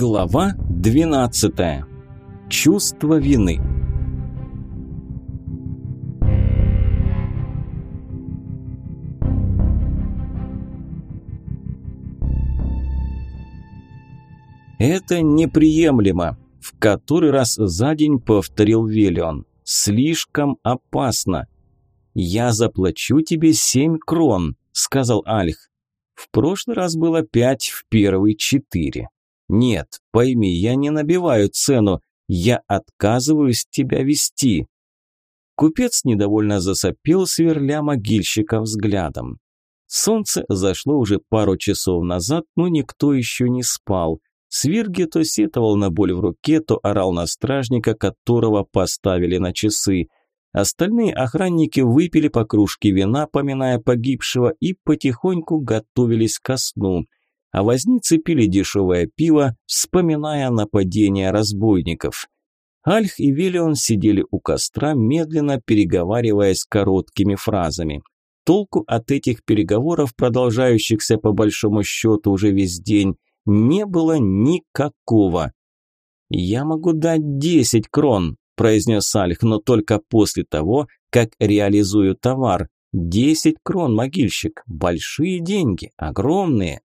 Глава 12. Чувство вины. Это неприемлемо, в который раз за день повторил Велион. Слишком опасно. Я заплачу тебе семь крон, сказал Альх. В прошлый раз было пять, в первый четыре. Нет, пойми, я не набиваю цену, я отказываюсь тебя вести. Купец недовольно засопел, сверля могильщика взглядом. Солнце зашло уже пару часов назад, но никто еще не спал. Свирги то сетовал на боль в руке, то орал на стражника, которого поставили на часы. Остальные охранники выпили по кружке вина, поминая погибшего, и потихоньку готовились ко сну – а возницы пили дешевое пиво, вспоминая нападение разбойников. Альх и Виллион сидели у костра, медленно переговариваясь короткими фразами. Толку от этих переговоров, продолжающихся по большому счету уже весь день, не было никакого. «Я могу дать десять крон», – произнес Альх, но только после того, как реализую товар. Десять крон, могильщик, большие деньги, огромные.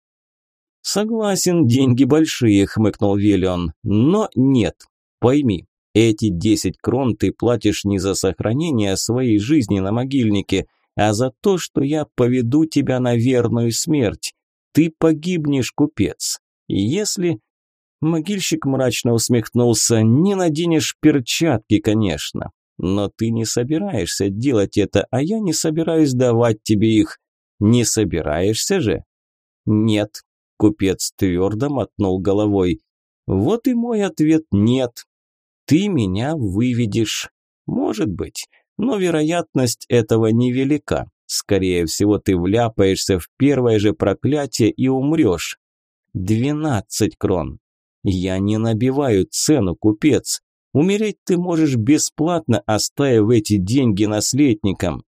«Согласен, деньги большие», – хмыкнул Виллион. «Но нет. Пойми, эти десять крон ты платишь не за сохранение своей жизни на могильнике, а за то, что я поведу тебя на верную смерть. Ты погибнешь, купец. Если...» Могильщик мрачно усмехнулся. «Не наденешь перчатки, конечно. Но ты не собираешься делать это, а я не собираюсь давать тебе их. Не собираешься же?» «Нет», Купец твердо мотнул головой. Вот и мой ответ нет. Ты меня выведешь. Может быть, но вероятность этого невелика. Скорее всего, ты вляпаешься в первое же проклятие и умрешь. Двенадцать крон. Я не набиваю цену, купец. Умереть ты можешь бесплатно, оставив эти деньги наследникам.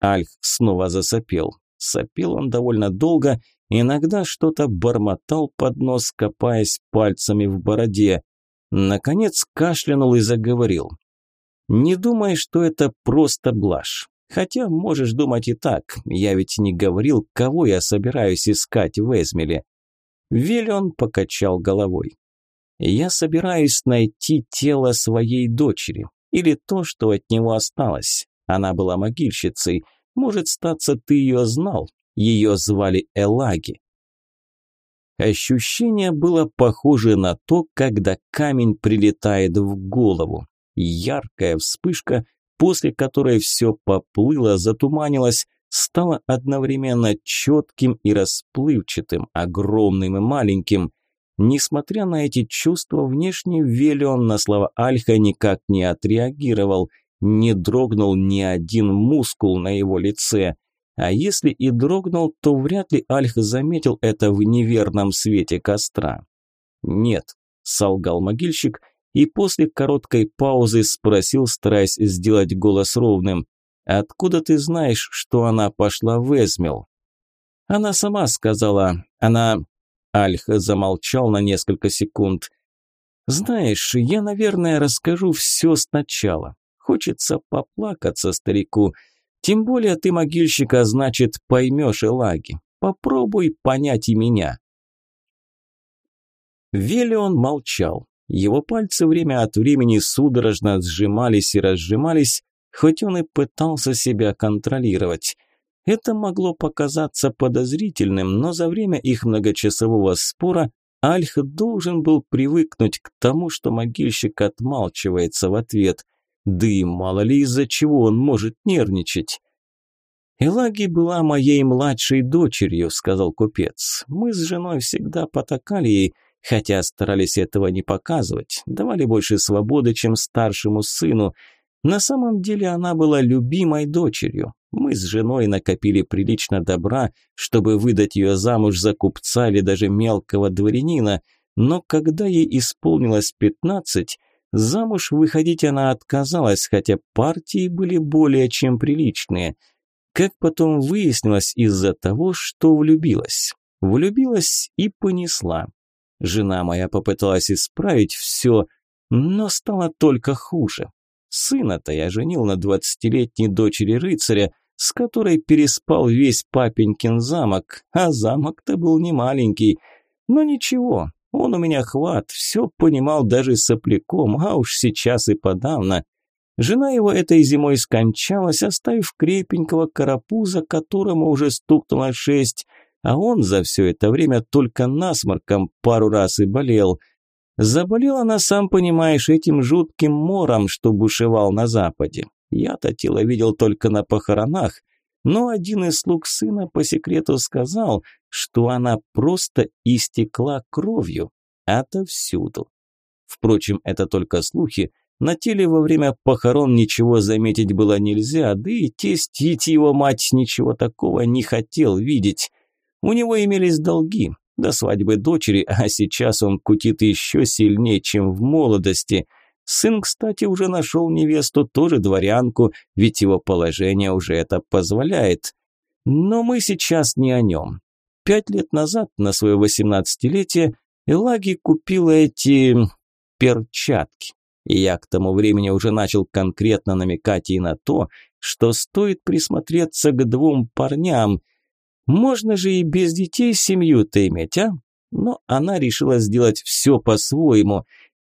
Альх снова засопел. Сопел он довольно долго Иногда что-то бормотал под нос, копаясь пальцами в бороде. Наконец кашлянул и заговорил. «Не думай, что это просто блажь. Хотя можешь думать и так. Я ведь не говорил, кого я собираюсь искать в Эзмеле». Виллион покачал головой. «Я собираюсь найти тело своей дочери. Или то, что от него осталось. Она была могильщицей. Может, статься, ты ее знал. Ее звали Элаги. Ощущение было похоже на то, когда камень прилетает в голову. Яркая вспышка, после которой все поплыло, затуманилось, стало одновременно четким и расплывчатым, огромным и маленьким. Несмотря на эти чувства, внешне Велион на слова Альха никак не отреагировал, не дрогнул ни один мускул на его лице. А если и дрогнул, то вряд ли Альх заметил это в неверном свете костра. «Нет», – солгал могильщик и после короткой паузы спросил, стараясь сделать голос ровным, «Откуда ты знаешь, что она пошла в Эзмел?» «Она сама сказала. Она...» Альх замолчал на несколько секунд. «Знаешь, я, наверное, расскажу все сначала. Хочется поплакаться старику». Тем более ты могильщика, значит, поймешь Элаги. Попробуй понять и меня. Велион молчал. Его пальцы время от времени судорожно сжимались и разжимались, хоть он и пытался себя контролировать. Это могло показаться подозрительным, но за время их многочасового спора Альх должен был привыкнуть к тому, что могильщик отмалчивается в ответ. Да и мало ли из-за чего он может нервничать. «Элаги была моей младшей дочерью», – сказал купец. «Мы с женой всегда потакали ей, хотя старались этого не показывать, давали больше свободы, чем старшему сыну. На самом деле она была любимой дочерью. Мы с женой накопили прилично добра, чтобы выдать ее замуж за купца или даже мелкого дворянина, но когда ей исполнилось пятнадцать, Замуж выходить она отказалась, хотя партии были более чем приличные. Как потом выяснилось, из-за того, что влюбилась. Влюбилась и понесла. Жена моя попыталась исправить все, но стало только хуже. Сына-то я женил на двадцатилетней дочери рыцаря, с которой переспал весь папенькин замок, а замок-то был не маленький. Но ничего, он у меня хват, все понимал даже сопляком, а уж сейчас и подавно. Жена его этой зимой скончалась, оставив крепенького карапуза, которому уже стукнуло шесть, а он за все это время только насморком пару раз и болел. Заболела она, сам понимаешь, этим жутким мором, что бушевал на западе. Я-то тело видел только на похоронах, но один из слуг сына по секрету сказал, что она просто истекла кровью. Отовсюду. Впрочем, это только слухи. На теле во время похорон ничего заметить было нельзя, да и тесть его мать ничего такого не хотел видеть. У него имелись долги до свадьбы дочери, а сейчас он кутит еще сильнее, чем в молодости. Сын, кстати, уже нашел невесту, тоже дворянку, ведь его положение уже это позволяет. Но мы сейчас не о нем. Пять лет назад, на свое восемнадцатилетие, Элаги купила эти перчатки. И я к тому времени уже начал конкретно намекать и на то, что стоит присмотреться к двум парням – можно же и без детей семью-то иметь, а? Но она решила сделать все по-своему.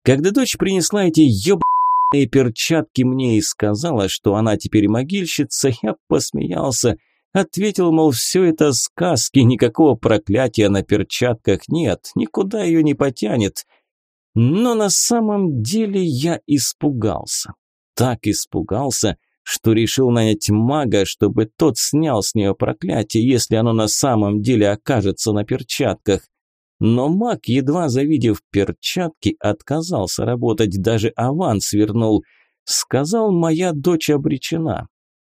Когда дочь принесла эти ебаные перчатки мне и сказала, что она теперь могильщица, я посмеялся. Ответил, мол, все это сказки, никакого проклятия на перчатках нет, никуда ее не потянет. Но на самом деле я испугался. Так испугался, что решил нанять мага, чтобы тот снял с нее проклятие, если оно на самом деле окажется на перчатках. Но маг, едва завидев перчатки, отказался работать, даже аванс вернул. Сказал, моя дочь обречена.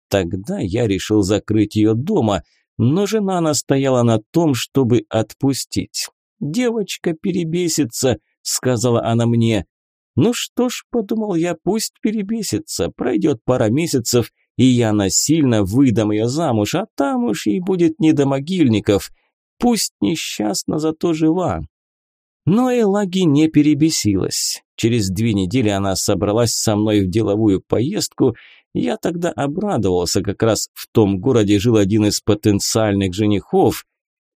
Тогда я решил закрыть ее дома, но жена настояла на том, чтобы отпустить. «Девочка перебесится», — сказала она мне, ну что ж, подумал я, пусть перебесится, пройдет пара месяцев, и я насильно выдам ее замуж, а там уж ей будет не до могильников. Пусть несчастна, зато жива. Но Элаги не перебесилась. Через две недели она собралась со мной в деловую поездку. Я тогда обрадовался, как раз в том городе жил один из потенциальных женихов.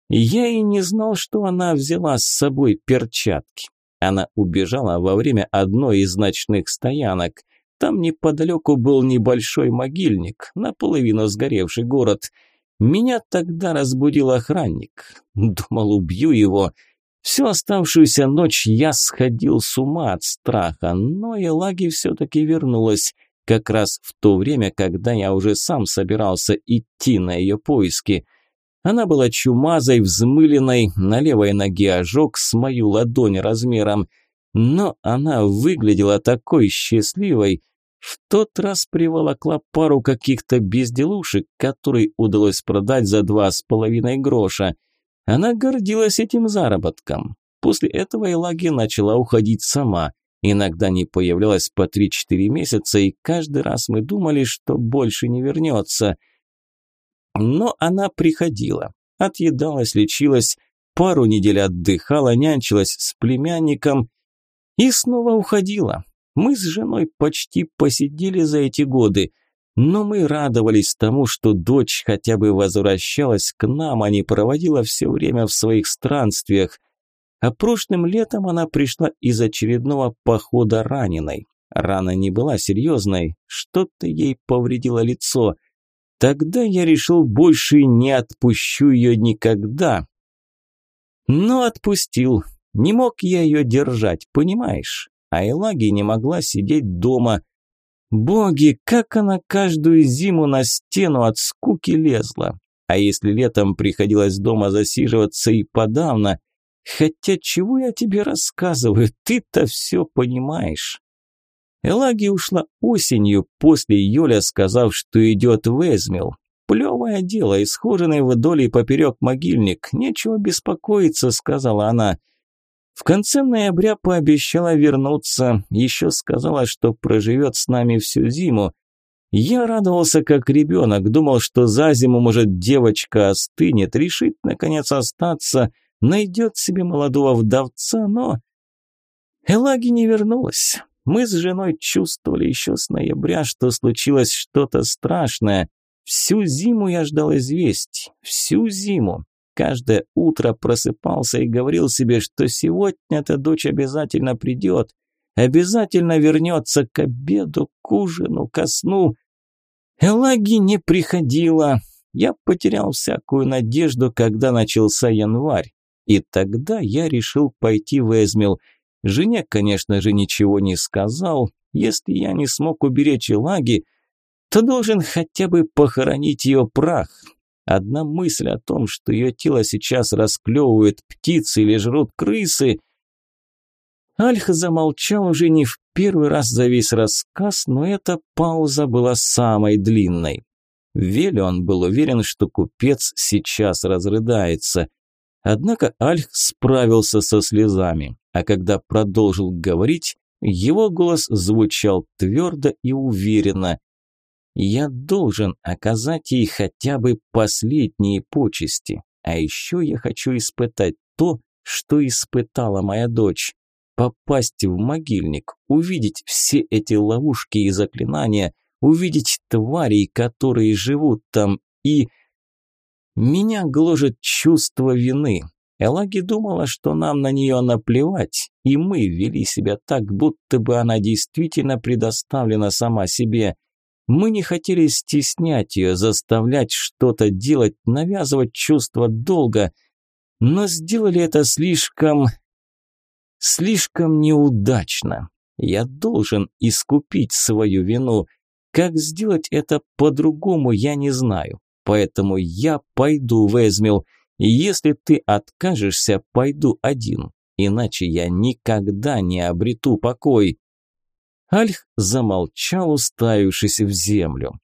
Я и не знал, что она взяла с собой перчатки. Она убежала во время одной из ночных стоянок. Там неподалеку был небольшой могильник, наполовину сгоревший город. Меня тогда разбудил охранник. Думал, убью его. Всю оставшуюся ночь я сходил с ума от страха, но Элаги все-таки вернулась, как раз в то время, когда я уже сам собирался идти на ее поиски – она была чумазой, взмыленной, на левой ноге ожог с мою ладонь размером. Но она выглядела такой счастливой. В тот раз приволокла пару каких-то безделушек, которые удалось продать за два с половиной гроша. Она гордилась этим заработком. После этого Элаги начала уходить сама. Иногда не появлялась по 3-4 месяца, и каждый раз мы думали, что больше не вернется – но она приходила, отъедалась, лечилась, пару недель отдыхала, нянчилась с племянником и снова уходила. Мы с женой почти посидели за эти годы, но мы радовались тому, что дочь хотя бы возвращалась к нам, а не проводила все время в своих странствиях. А прошлым летом она пришла из очередного похода раненой. Рана не была серьезной, что-то ей повредило лицо – Тогда я решил больше не отпущу ее никогда. Но отпустил. Не мог я ее держать, понимаешь? А Элаги не могла сидеть дома. Боги, как она каждую зиму на стену от скуки лезла. А если летом приходилось дома засиживаться и подавно. Хотя чего я тебе рассказываю, ты-то все понимаешь. Элаги ушла осенью, после Юля сказав, что идет в Эзмил. Плевое дело, исхоженный вдоль и поперек могильник, нечего беспокоиться, сказала она. В конце ноября пообещала вернуться, еще сказала, что проживет с нами всю зиму. Я радовался как ребенок, думал, что за зиму, может, девочка остынет, решит, наконец, остаться, найдет себе молодого вдовца, но... Элаги не вернулась. Мы с женой чувствовали еще с ноября, что случилось что-то страшное. Всю зиму я ждал известий, всю зиму. Каждое утро просыпался и говорил себе, что сегодня-то дочь обязательно придет, обязательно вернется к обеду, к ужину, ко сну. Элаги не приходила. Я потерял всякую надежду, когда начался январь. И тогда я решил пойти в Эзмил. Жене, конечно же, ничего не сказал. Если я не смог уберечь Элаги, то должен хотя бы похоронить ее прах. Одна мысль о том, что ее тело сейчас расклевывают птицы или жрут крысы. Альх замолчал уже не в первый раз за весь рассказ, но эта пауза была самой длинной. Велион был уверен, что купец сейчас разрыдается. Однако Альх справился со слезами, а когда продолжил говорить, его голос звучал твердо и уверенно. «Я должен оказать ей хотя бы последние почести, а еще я хочу испытать то, что испытала моя дочь. Попасть в могильник, увидеть все эти ловушки и заклинания, увидеть тварей, которые живут там, и... Меня гложет чувство вины. Элаги думала, что нам на нее наплевать, и мы вели себя так, будто бы она действительно предоставлена сама себе. Мы не хотели стеснять ее, заставлять что-то делать, навязывать чувство долга, но сделали это слишком... слишком неудачно. Я должен искупить свою вину. Как сделать это по-другому, я не знаю. Поэтому я пойду в Эзмил. Если ты откажешься, пойду один. Иначе я никогда не обрету покой. Альх замолчал, уставившись в землю.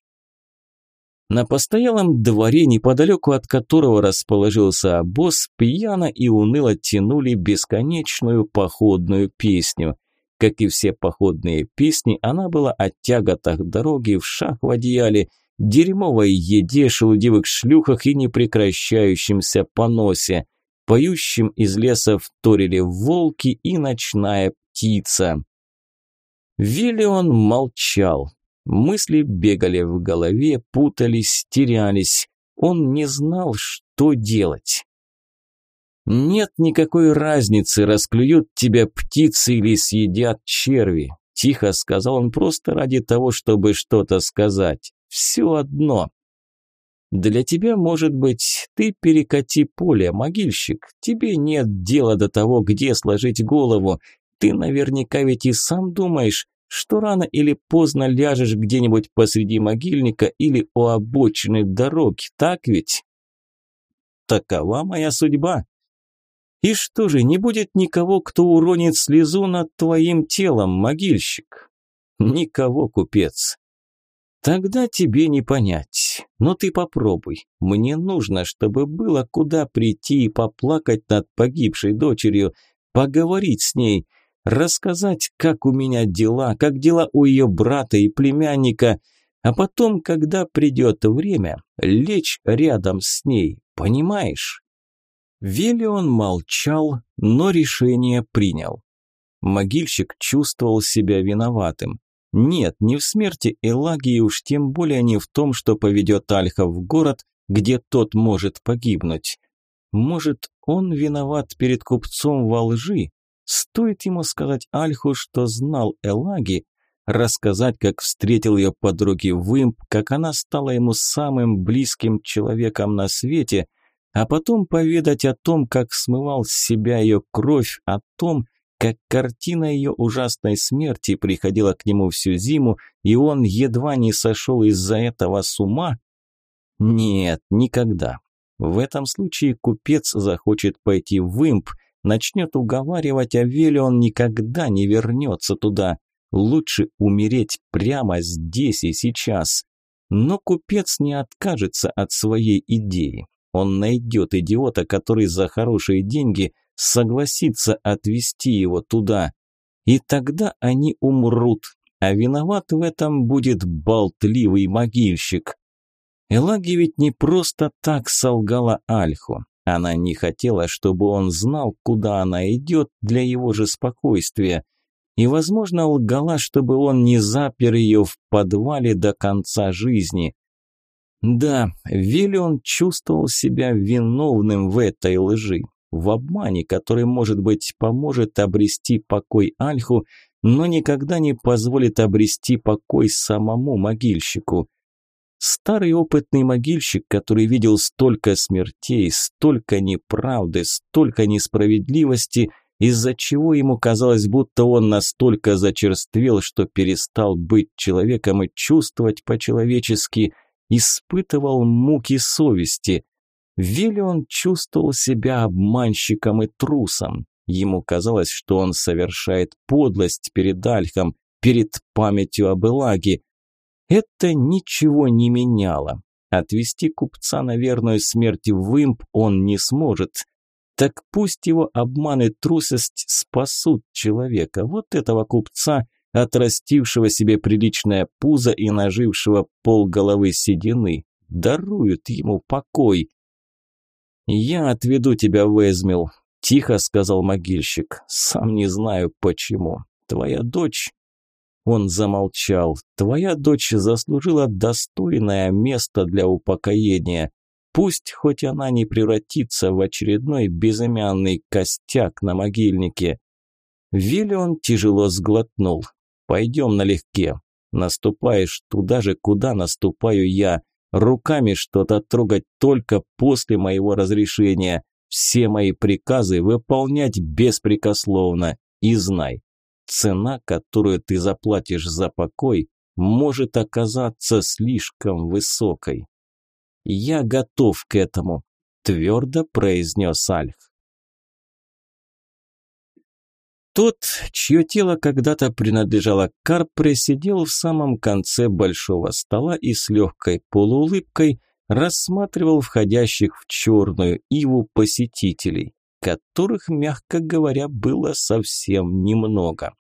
На постоялом дворе, неподалеку от которого расположился обоз, пьяно и уныло тянули бесконечную походную песню. Как и все походные песни, она была о тяготах дороги, в шах в одеяле – дерьмовой еде, шелудивых шлюхах и непрекращающемся поносе. Поющим из леса вторили волки и ночная птица. Виллион молчал. Мысли бегали в голове, путались, терялись. Он не знал, что делать. «Нет никакой разницы, расклюют тебя птицы или съедят черви», – тихо сказал он просто ради того, чтобы что-то сказать. Все одно. Для тебя, может быть, ты перекати поле, могильщик. Тебе нет дела до того, где сложить голову. Ты наверняка ведь и сам думаешь, что рано или поздно ляжешь где-нибудь посреди могильника или у обочины дороги, так ведь? Такова моя судьба. И что же, не будет никого, кто уронит слезу над твоим телом, могильщик? Никого, купец. Тогда тебе не понять. Но ты попробуй. Мне нужно, чтобы было куда прийти и поплакать над погибшей дочерью, поговорить с ней, рассказать, как у меня дела, как дела у ее брата и племянника, а потом, когда придет время, лечь рядом с ней, понимаешь? Велион молчал, но решение принял. Могильщик чувствовал себя виноватым. Нет, не в смерти Элагии, уж тем более не в том, что поведет Альха в город, где тот может погибнуть. Может, он виноват перед купцом во лжи? Стоит ему сказать Альху, что знал Элаги, рассказать, как встретил ее подруги Вымп, как она стала ему самым близким человеком на свете, а потом поведать о том, как смывал с себя ее кровь, о том, как картина ее ужасной смерти приходила к нему всю зиму, и он едва не сошел из-за этого с ума? Нет, никогда. В этом случае купец захочет пойти в имп, начнет уговаривать, а Вели он никогда не вернется туда. Лучше умереть прямо здесь и сейчас. Но купец не откажется от своей идеи. Он найдет идиота, который за хорошие деньги – согласится отвезти его туда. И тогда они умрут, а виноват в этом будет болтливый могильщик. Элаги ведь не просто так солгала Альху. Она не хотела, чтобы он знал, куда она идет для его же спокойствия. И, возможно, лгала, чтобы он не запер ее в подвале до конца жизни. Да, Виллион чувствовал себя виновным в этой лжи, в обмане, который, может быть, поможет обрести покой Альху, но никогда не позволит обрести покой самому могильщику. Старый опытный могильщик, который видел столько смертей, столько неправды, столько несправедливости, из-за чего ему казалось, будто он настолько зачерствел, что перестал быть человеком и чувствовать по-человечески, испытывал муки совести. Виллион чувствовал себя обманщиком и трусом. Ему казалось, что он совершает подлость перед Альхом, перед памятью об Элаге, это ничего не меняло. Отвести купца на верную смерть в имп он не сможет. Так пусть его обман и трусость спасут человека, вот этого купца, отрастившего себе приличное пузо и нажившего полголовы седины, даруют ему покой. «Я отведу тебя в Эзмил», – тихо сказал могильщик. «Сам не знаю почему. Твоя дочь он замолчал. «Твоя дочь заслужила достойное место для упокоения. Пусть хоть она не превратится в очередной безымянный костяк на могильнике». Виллион тяжело сглотнул. «Пойдем налегке. Наступаешь туда же, куда наступаю я. Руками что-то трогать только после моего разрешения. Все мои приказы выполнять беспрекословно. И знай, цена, которую ты заплатишь за покой, может оказаться слишком высокой. Я готов к этому, твердо произнес Альх. Тот, чье тело когда-то принадлежало Карпре, сидел в самом конце большого стола и с легкой полуулыбкой рассматривал входящих в черную иву посетителей которых, мягко говоря, было совсем немного.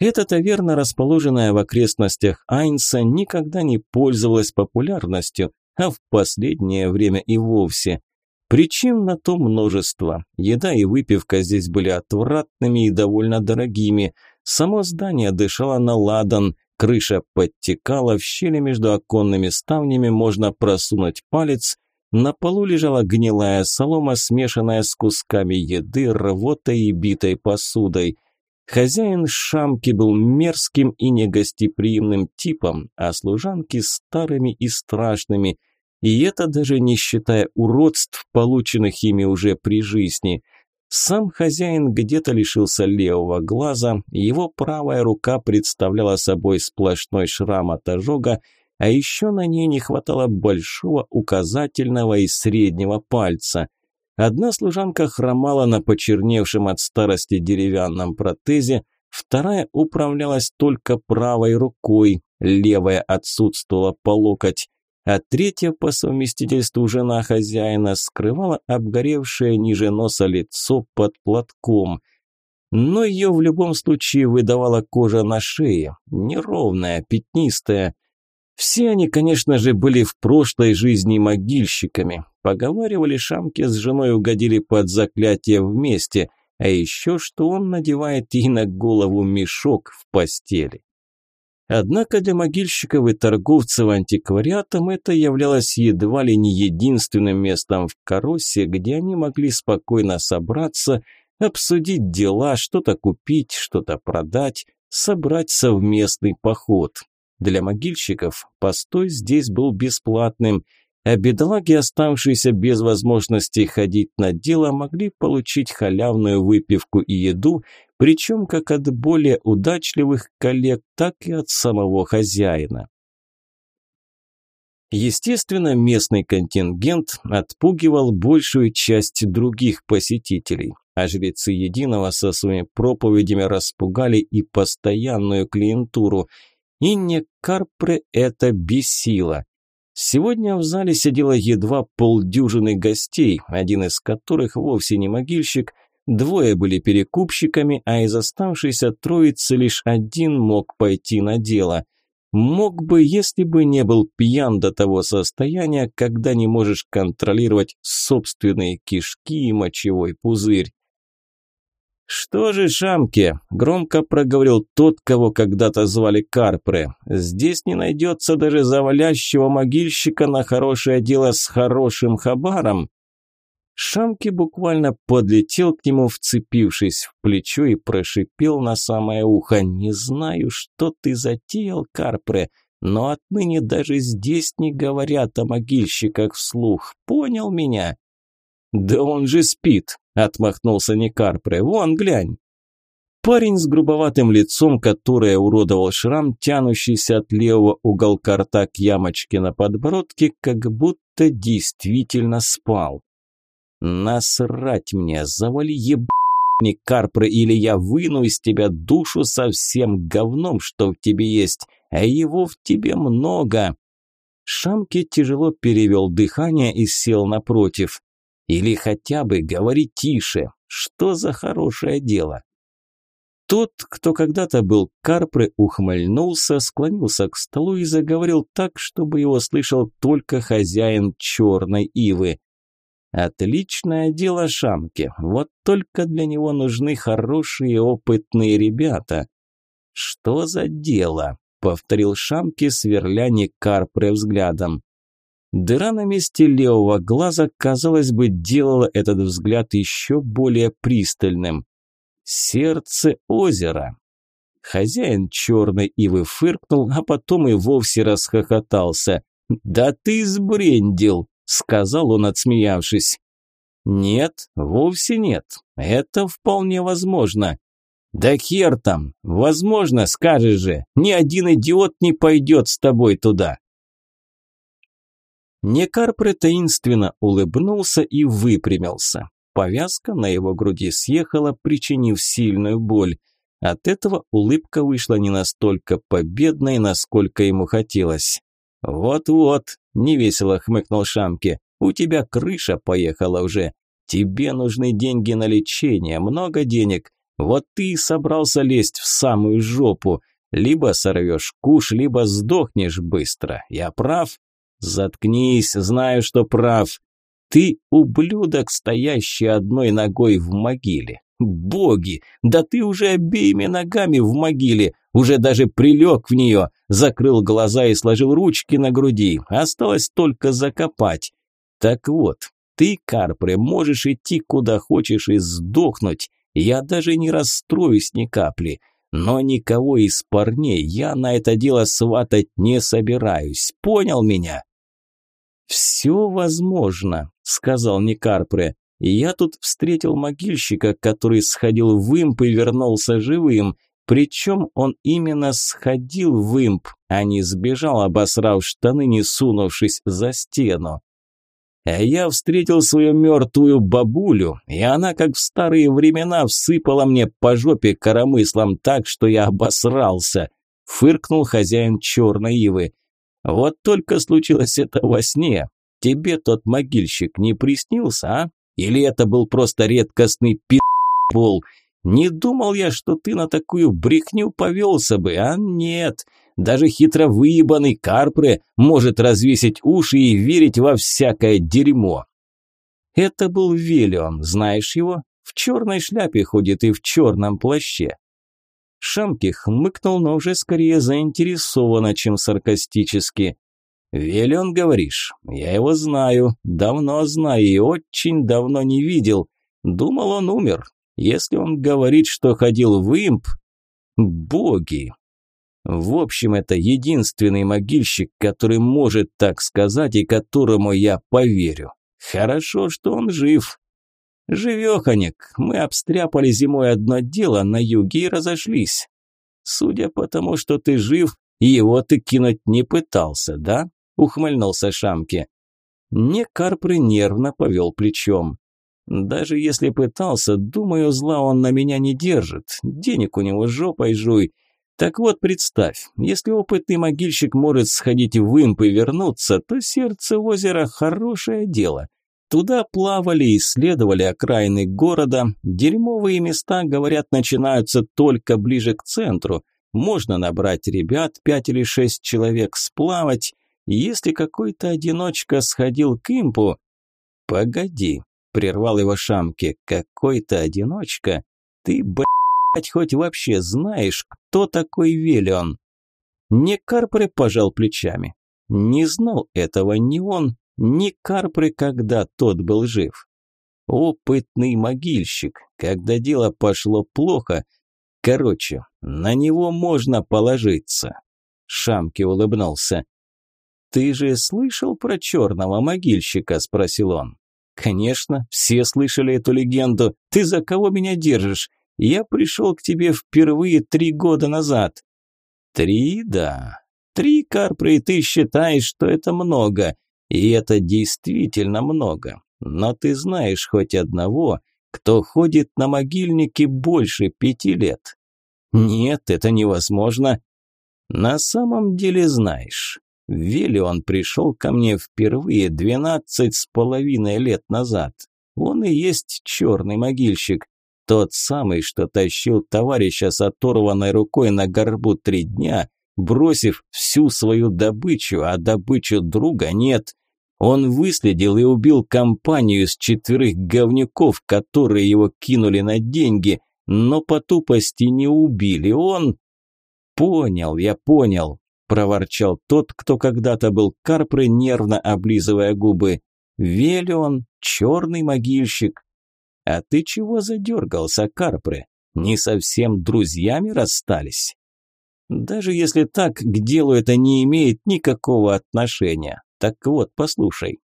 Эта таверна, расположенная в окрестностях Айнса, никогда не пользовалась популярностью, а в последнее время и вовсе. Причин на то множество. Еда и выпивка здесь были отвратными и довольно дорогими. Само здание дышало на ладан, крыша подтекала, в щели между оконными ставнями можно просунуть палец – на полу лежала гнилая солома, смешанная с кусками еды, рвотой и битой посудой. Хозяин шамки был мерзким и негостеприимным типом, а служанки старыми и страшными. И это даже не считая уродств, полученных ими уже при жизни. Сам хозяин где-то лишился левого глаза, его правая рука представляла собой сплошной шрам от ожога, а еще на ней не хватало большого указательного и среднего пальца. Одна служанка хромала на почерневшем от старости деревянном протезе, вторая управлялась только правой рукой, левая отсутствовала по локоть, а третья по совместительству жена хозяина скрывала обгоревшее ниже носа лицо под платком. Но ее в любом случае выдавала кожа на шее, неровная, пятнистая, все они, конечно же, были в прошлой жизни могильщиками. Поговаривали, Шамки с женой угодили под заклятие вместе, а еще что он надевает ей на голову мешок в постели. Однако для могильщиков и торговцев антиквариатом это являлось едва ли не единственным местом в Каросе, где они могли спокойно собраться, обсудить дела, что-то купить, что-то продать, собрать совместный поход. Для могильщиков постой здесь был бесплатным, а бедолаги, оставшиеся без возможности ходить на дело, могли получить халявную выпивку и еду, причем как от более удачливых коллег, так и от самого хозяина. Естественно, местный контингент отпугивал большую часть других посетителей, а жрецы Единого со своими проповедями распугали и постоянную клиентуру – и не Карпре это бесило. Сегодня в зале сидело едва полдюжины гостей, один из которых вовсе не могильщик, двое были перекупщиками, а из оставшейся троицы лишь один мог пойти на дело. Мог бы, если бы не был пьян до того состояния, когда не можешь контролировать собственные кишки и мочевой пузырь. «Что же, Шамки?» – громко проговорил тот, кого когда-то звали Карпре. «Здесь не найдется даже завалящего могильщика на хорошее дело с хорошим хабаром». Шамки буквально подлетел к нему, вцепившись в плечо и прошипел на самое ухо. «Не знаю, что ты затеял, Карпре, но отныне даже здесь не говорят о могильщиках вслух. Понял меня?» «Да он же спит!» – отмахнулся Никарпре. «Вон, глянь!» Парень с грубоватым лицом, которое уродовал шрам, тянущийся от левого уголка рта к ямочке на подбородке, как будто действительно спал. «Насрать мне, завали ебаный Карпре, или я выну из тебя душу со всем говном, что в тебе есть, а его в тебе много!» Шамки тяжело перевел дыхание и сел напротив. Или хотя бы говори тише. Что за хорошее дело? Тот, кто когда-то был Карпре, ухмыльнулся, склонился к столу и заговорил так, чтобы его слышал только хозяин черной ивы. Отличное дело Шамки, вот только для него нужны хорошие опытные ребята. Что за дело? Повторил Шамки, сверля не Карпре взглядом. Дыра на месте левого глаза, казалось бы, делала этот взгляд еще более пристальным. Сердце озера. Хозяин черной ивы фыркнул, а потом и вовсе расхохотался. «Да ты сбрендил!» – сказал он, отсмеявшись. «Нет, вовсе нет. Это вполне возможно». «Да хер там! Возможно, скажешь же! Ни один идиот не пойдет с тобой туда!» Некарпре таинственно улыбнулся и выпрямился. Повязка на его груди съехала, причинив сильную боль. От этого улыбка вышла не настолько победной, насколько ему хотелось. «Вот-вот», – невесело хмыкнул Шамки, – «у тебя крыша поехала уже. Тебе нужны деньги на лечение, много денег. Вот ты и собрался лезть в самую жопу. Либо сорвешь куш, либо сдохнешь быстро. Я прав?» «Заткнись, знаю, что прав. Ты ублюдок, стоящий одной ногой в могиле. Боги, да ты уже обеими ногами в могиле, уже даже прилег в нее, закрыл глаза и сложил ручки на груди. Осталось только закопать. Так вот, ты, Карпре, можешь идти куда хочешь и сдохнуть. Я даже не расстроюсь ни капли. Но никого из парней я на это дело сватать не собираюсь. Понял меня? «Все возможно», – сказал Никарпре. «Я тут встретил могильщика, который сходил в имп и вернулся живым. Причем он именно сходил в имп, а не сбежал, обосрав штаны, не сунувшись за стену. А я встретил свою мертвую бабулю, и она, как в старые времена, всыпала мне по жопе коромыслом так, что я обосрался», – фыркнул хозяин черной ивы. Вот только случилось это во сне. Тебе тот могильщик не приснился, а? Или это был просто редкостный пи***пол? Не думал я, что ты на такую брехню повелся бы, а нет. Даже хитро выебанный Карпре может развесить уши и верить во всякое дерьмо. Это был Велион, знаешь его? В черной шляпе ходит и в черном плаще. Шамки хмыкнул, но уже скорее заинтересованно, чем саркастически. «Велен, говоришь? Я его знаю, давно знаю и очень давно не видел. Думал, он умер. Если он говорит, что ходил в имп... Боги!» В общем, это единственный могильщик, который может так сказать и которому я поверю. Хорошо, что он жив. «Живеханек, мы обстряпали зимой одно дело на юге и разошлись. Судя по тому, что ты жив, его ты кинуть не пытался, да?» – ухмыльнулся Шамки. Некарпры нервно повел плечом. «Даже если пытался, думаю, зла он на меня не держит. Денег у него жопой жуй. Так вот, представь, если опытный могильщик может сходить в имп и вернуться, то сердце озера – хорошее дело». Туда плавали и исследовали окраины города. Дерьмовые места, говорят, начинаются только ближе к центру. Можно набрать ребят, пять или шесть человек, сплавать. Если какой-то одиночка сходил к импу... Погоди, прервал его Шамки, какой-то одиночка? Ты, блядь, хоть вообще знаешь, кто такой Велион? Не Карпре пожал плечами. Не знал этого ни он, ни Карпре, когда тот был жив. Опытный могильщик, когда дело пошло плохо. Короче, на него можно положиться. Шамки улыбнулся. «Ты же слышал про черного могильщика?» – спросил он. «Конечно, все слышали эту легенду. Ты за кого меня держишь? Я пришел к тебе впервые три года назад». «Три, да. Три карпры, и ты считаешь, что это много. И это действительно много. Но ты знаешь хоть одного, кто ходит на могильнике больше пяти лет? Нет, это невозможно. На самом деле знаешь. Велион пришел ко мне впервые двенадцать с половиной лет назад. Он и есть черный могильщик. Тот самый, что тащил товарища с оторванной рукой на горбу три дня, бросив всю свою добычу, а добычу друга нет. Он выследил и убил компанию из четверых говнюков, которые его кинули на деньги, но по тупости не убили. Он... Понял, я понял, проворчал тот, кто когда-то был Карпры, нервно облизывая губы. Велион, черный могильщик. А ты чего задергался, Карпры? Не совсем друзьями расстались? Даже если так, к делу это не имеет никакого отношения. Так вот, послушай.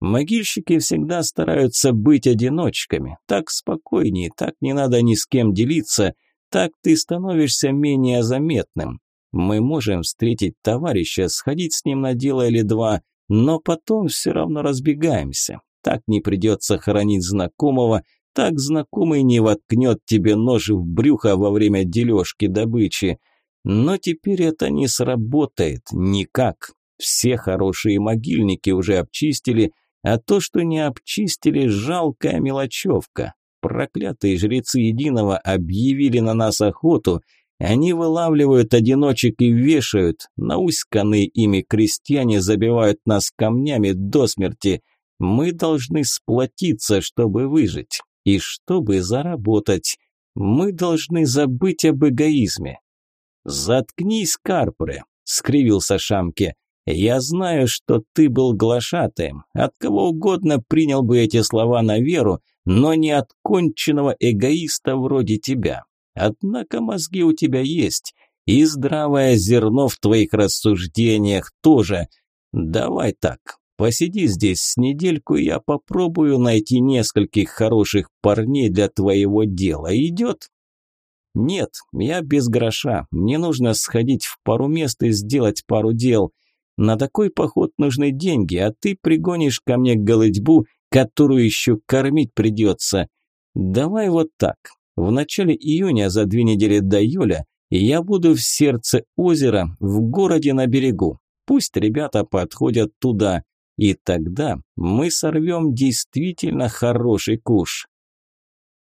Могильщики всегда стараются быть одиночками. Так спокойнее, так не надо ни с кем делиться, так ты становишься менее заметным. Мы можем встретить товарища, сходить с ним на дело или два, но потом все равно разбегаемся. Так не придется хоронить знакомого, так знакомый не воткнет тебе нож в брюхо во время дележки добычи. Но теперь это не сработает никак. Все хорошие могильники уже обчистили, а то, что не обчистили, жалкая мелочевка. Проклятые жрецы Единого объявили на нас охоту. Они вылавливают одиночек и вешают. Науськанные ими крестьяне забивают нас камнями до смерти. Мы должны сплотиться, чтобы выжить и чтобы заработать. Мы должны забыть об эгоизме. «Заткнись, Карпре!» – скривился Шамке. Я знаю, что ты был глашатаем. От кого угодно принял бы эти слова на веру, но не от конченного эгоиста вроде тебя. Однако мозги у тебя есть, и здравое зерно в твоих рассуждениях тоже. Давай так, посиди здесь с недельку, я попробую найти нескольких хороших парней для твоего дела. Идет? Нет, я без гроша. Мне нужно сходить в пару мест и сделать пару дел. На такой поход нужны деньги, а ты пригонишь ко мне голытьбу, которую еще кормить придется. Давай вот так. В начале июня, за две недели до июля, я буду в сердце озера, в городе на берегу. Пусть ребята подходят туда, и тогда мы сорвем действительно хороший куш.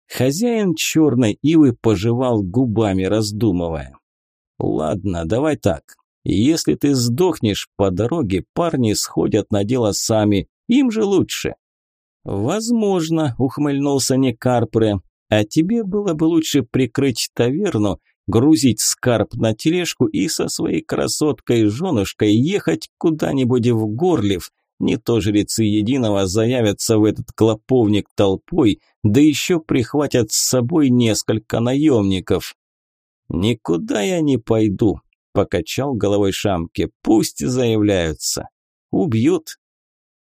Хозяин черной ивы пожевал губами, раздумывая. «Ладно, давай так. Если ты сдохнешь по дороге, парни сходят на дело сами, им же лучше. Возможно, ухмыльнулся Некарпре, а тебе было бы лучше прикрыть таверну, грузить скарб на тележку и со своей красоткой-женушкой ехать куда-нибудь в Горлив. Не то жрецы Единого заявятся в этот клоповник толпой, да еще прихватят с собой несколько наемников. «Никуда я не пойду», Покачал головой Шамке. Пусть заявляются. Убьют.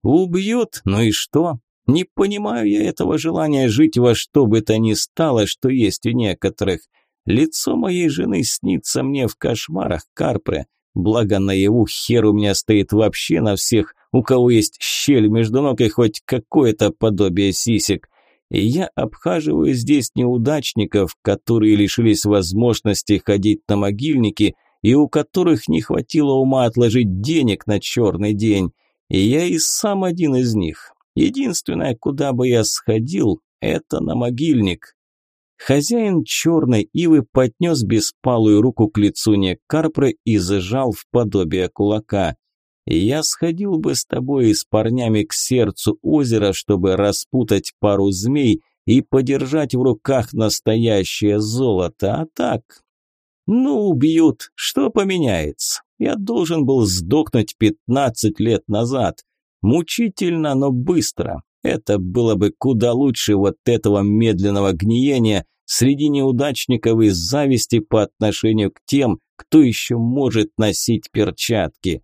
Убьют? Ну и что? Не понимаю я этого желания жить во что бы то ни стало, что есть у некоторых. Лицо моей жены снится мне в кошмарах, Карпре. Благо наяву хер у меня стоит вообще на всех, у кого есть щель между ног и хоть какое-то подобие сисек. И я обхаживаю здесь неудачников, которые лишились возможности ходить на могильники и у которых не хватило ума отложить денег на черный день. И я и сам один из них. Единственное, куда бы я сходил, это на могильник. Хозяин черной ивы поднес беспалую руку к лицу Некарпры и зажал в подобие кулака. «Я сходил бы с тобой и с парнями к сердцу озера, чтобы распутать пару змей и подержать в руках настоящее золото, а так...» «Ну, убьют, что поменяется? Я должен был сдохнуть пятнадцать лет назад. Мучительно, но быстро. Это было бы куда лучше вот этого медленного гниения среди неудачников из зависти по отношению к тем, кто еще может носить перчатки.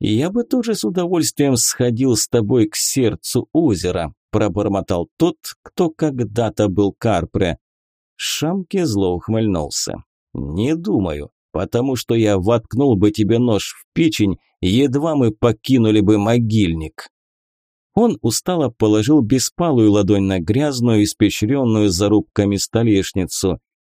«Я бы тоже с удовольствием сходил с тобой к сердцу озера», пробормотал тот, кто когда-то был Карпре. Шамке зло ухмыльнулся. «Не думаю, потому что я воткнул бы тебе нож в печень, едва мы покинули бы могильник». Он устало положил беспалую ладонь на грязную, испещренную зарубками столешницу.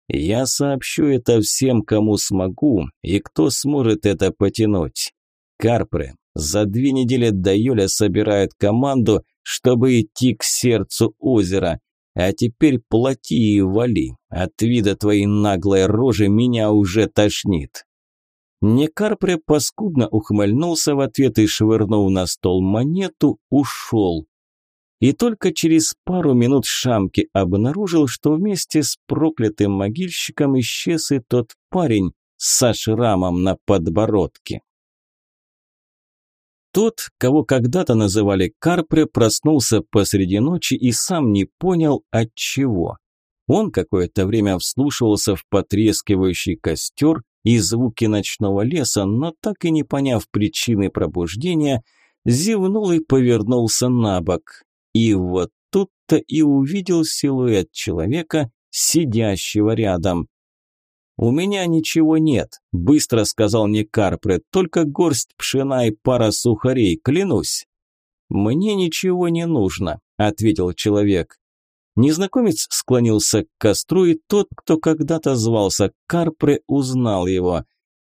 «Я сообщу это всем, кому смогу, и кто сможет это потянуть. Карпре, за две недели до Юля собирает команду, чтобы идти к сердцу озера. А теперь плати и вали. От вида твоей наглой рожи меня уже тошнит». Некарпре паскудно ухмыльнулся в ответ и, швырнув на стол монету, ушел. И только через пару минут Шамки обнаружил, что вместе с проклятым могильщиком исчез и тот парень со шрамом на подбородке. Тот, кого когда-то называли Карпре, проснулся посреди ночи и сам не понял, от чего. Он какое-то время вслушивался в потрескивающий костер, и звуки ночного леса, но так и не поняв причины пробуждения, зевнул и повернулся на бок. И вот тут-то и увидел силуэт человека, сидящего рядом. «У меня ничего нет», – быстро сказал Некарпре, – «только горсть пшена и пара сухарей, клянусь». «Мне ничего не нужно», – ответил человек. Незнакомец склонился к костру, и тот, кто когда-то звался Карпре, узнал его.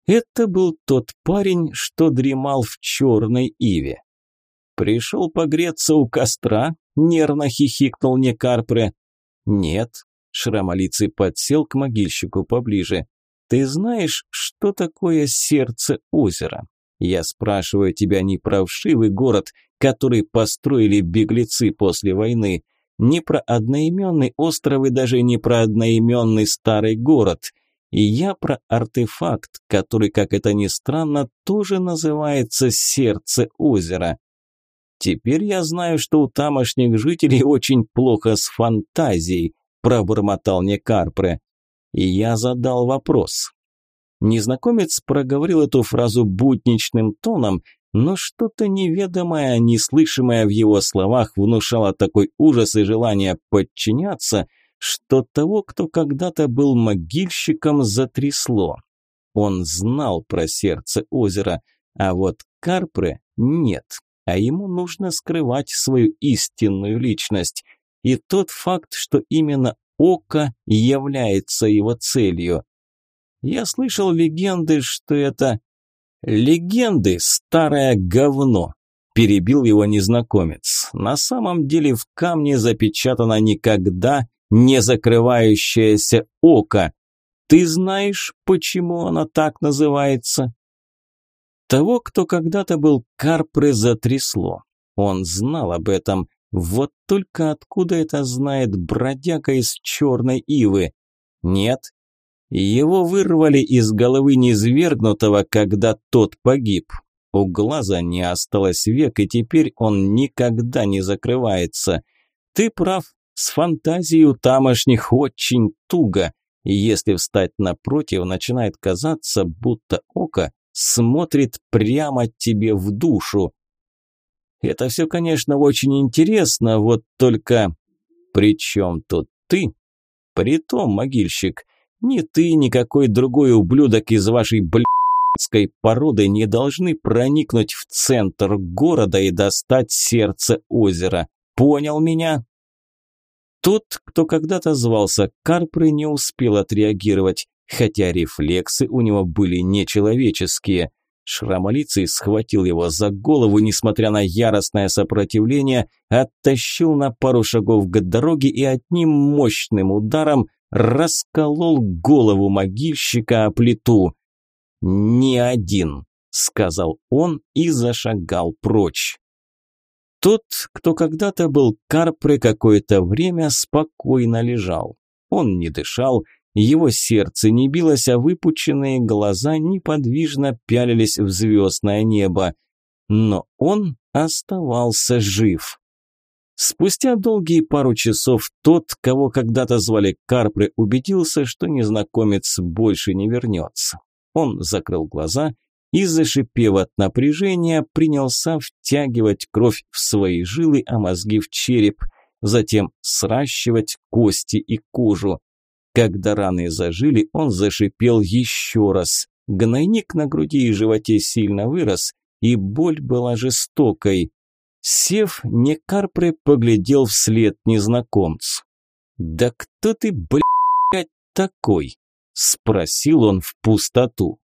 Это был тот парень, что дремал в черной иве. «Пришел погреться у костра?» – нервно хихикнул не Карпре. «Нет», – шрамолицый подсел к могильщику поближе. «Ты знаешь, что такое сердце озера? Я спрашиваю тебя не про вшивый город, который построили беглецы после войны, – не про одноименный остров и даже не про одноименный старый город. И я про артефакт, который, как это ни странно, тоже называется «Сердце озера». Теперь я знаю, что у тамошних жителей очень плохо с фантазией, пробормотал Некарпре. И я задал вопрос. Незнакомец проговорил эту фразу будничным тоном, но что-то неведомое, неслышимое в его словах внушало такой ужас и желание подчиняться, что того, кто когда-то был могильщиком, затрясло. Он знал про сердце озера, а вот Карпре нет, а ему нужно скрывать свою истинную личность. И тот факт, что именно око является его целью. Я слышал легенды, что это «Легенды – старое говно», – перебил его незнакомец. «На самом деле в камне запечатано никогда не закрывающееся око. Ты знаешь, почему оно так называется?» Того, кто когда-то был Карпре, затрясло. Он знал об этом. Вот только откуда это знает бродяга из черной ивы? Нет, его вырвали из головы низвергнутого, когда тот погиб. У глаза не осталось век, и теперь он никогда не закрывается. Ты прав, с фантазией у тамошних очень туго. И если встать напротив, начинает казаться, будто око смотрит прямо тебе в душу. Это все, конечно, очень интересно, вот только... При чем тут ты? Притом, могильщик, ни ты, ни какой другой ублюдок из вашей блядской породы не должны проникнуть в центр города и достать сердце озера. Понял меня? Тот, кто когда-то звался Карпры, не успел отреагировать, хотя рефлексы у него были нечеловеческие. Шрамолицый схватил его за голову, несмотря на яростное сопротивление, оттащил на пару шагов к дороге и одним мощным ударом расколол голову могильщика о плиту. «Не один», – сказал он и зашагал прочь. Тот, кто когда-то был Карпре какое-то время, спокойно лежал. Он не дышал, его сердце не билось, а выпученные глаза неподвижно пялились в звездное небо. Но он оставался жив. Спустя долгие пару часов тот, кого когда-то звали Карпре, убедился, что незнакомец больше не вернется. Он закрыл глаза и, зашипев от напряжения, принялся втягивать кровь в свои жилы, а мозги в череп, затем сращивать кости и кожу. Когда раны зажили, он зашипел еще раз. Гнойник на груди и животе сильно вырос, и боль была жестокой. Сев, Некарпре поглядел вслед незнакомцу. «Да кто ты, блядь, такой?» – спросил он в пустоту.